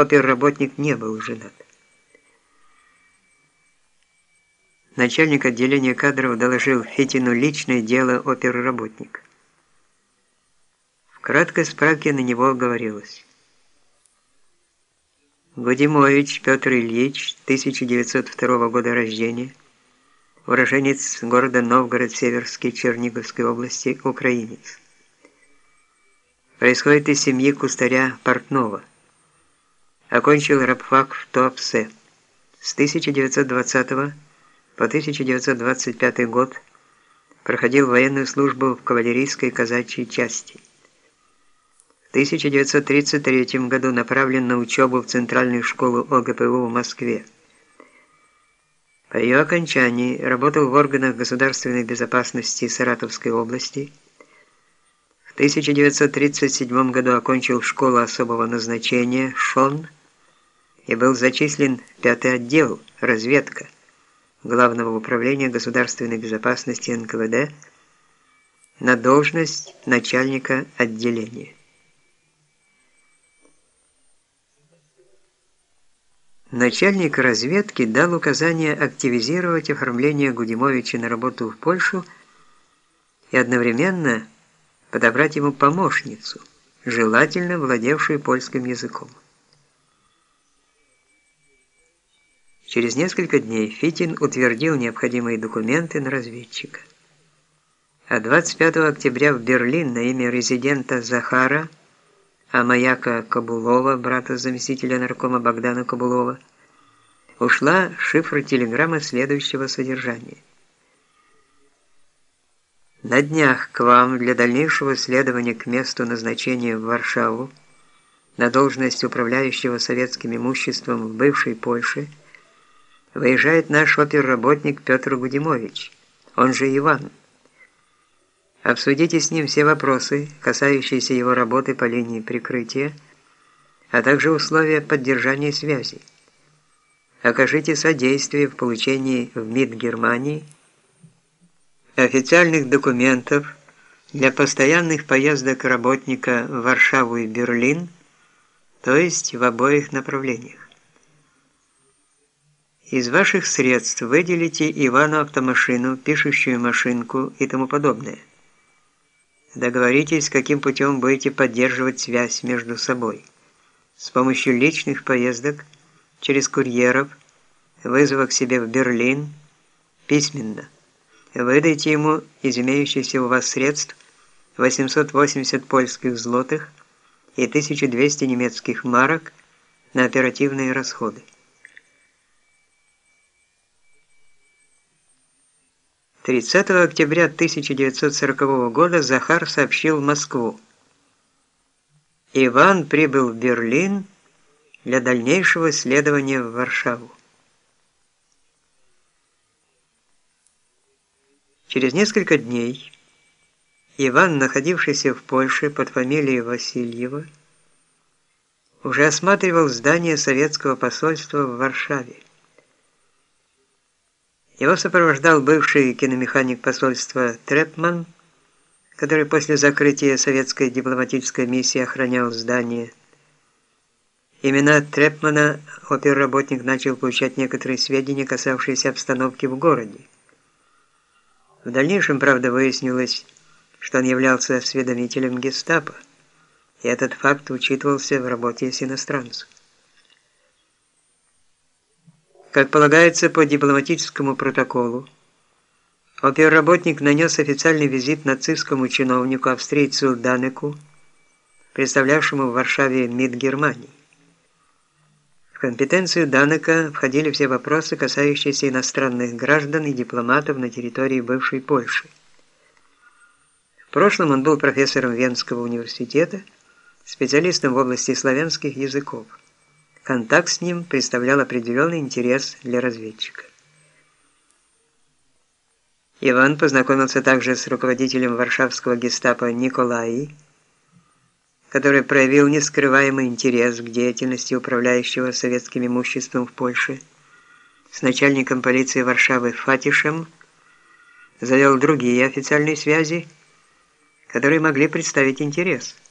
Оперработник не был женат. Начальник отделения кадров доложил Фитину личное дело оперработника. В краткой справке на него говорилось. Гудимович Петр Ильич, 1902 года рождения, уроженец города Новгород-Северский Черниговской области, украинец. Происходит из семьи кустаря Портнова. Окончил рабфак в Туапсе. С 1920 по 1925 год проходил военную службу в кавалерийской казачьей части. В 1933 году направлен на учебу в Центральную школу ОГПУ в Москве. По ее окончании работал в органах государственной безопасности Саратовской области. В 1937 году окончил школу особого назначения ШОН и был зачислен в пятый отдел «Разведка» Главного управления государственной безопасности НКВД на должность начальника отделения. Начальник разведки дал указание активизировать оформление Гудимовича на работу в Польшу и одновременно подобрать ему помощницу, желательно владевшую польским языком. Через несколько дней Фитин утвердил необходимые документы на разведчика. А 25 октября в Берлин на имя резидента Захара – а маяка Кабулова, брата заместителя наркома Богдана Кабулова, ушла шифр телеграммы следующего содержания. На днях к вам для дальнейшего следования к месту назначения в Варшаву на должность управляющего советским имуществом в бывшей Польше выезжает наш оперработник Петр Гудимович, он же Иван. Обсудите с ним все вопросы, касающиеся его работы по линии прикрытия, а также условия поддержания связи. Окажите содействие в получении в МИД Германии официальных документов для постоянных поездок работника в Варшаву и Берлин, то есть в обоих направлениях. Из ваших средств выделите Ивану автомашину, пишущую машинку и тому подобное. Договоритесь, каким путем будете поддерживать связь между собой. С помощью личных поездок, через курьеров, вызова к себе в Берлин, письменно. Выдайте ему из имеющихся у вас средств 880 польских злотых и 1200 немецких марок на оперативные расходы. 30 октября 1940 года Захар сообщил в Москву. Иван прибыл в Берлин для дальнейшего следования в Варшаву. Через несколько дней Иван, находившийся в Польше под фамилией Васильева, уже осматривал здание советского посольства в Варшаве. Его сопровождал бывший киномеханик посольства Трепман, который после закрытия советской дипломатической миссии охранял здание. Именно Трепмана оперработник начал получать некоторые сведения, касавшиеся обстановки в городе. В дальнейшем, правда, выяснилось, что он являлся осведомителем гестапо, и этот факт учитывался в работе с иностранцем. Как полагается по дипломатическому протоколу, оперработник нанес официальный визит нацистскому чиновнику австрийцу Данеку, представлявшему в Варшаве МИД Германии. В компетенцию Данека входили все вопросы, касающиеся иностранных граждан и дипломатов на территории бывшей Польши. В прошлом он был профессором Венского университета, специалистом в области славянских языков. Контакт с ним представлял определенный интерес для разведчика. Иван познакомился также с руководителем варшавского гестапо Николаи, который проявил нескрываемый интерес к деятельности управляющего советским имуществом в Польше, с начальником полиции Варшавы Фатишем, завел другие официальные связи, которые могли представить интерес –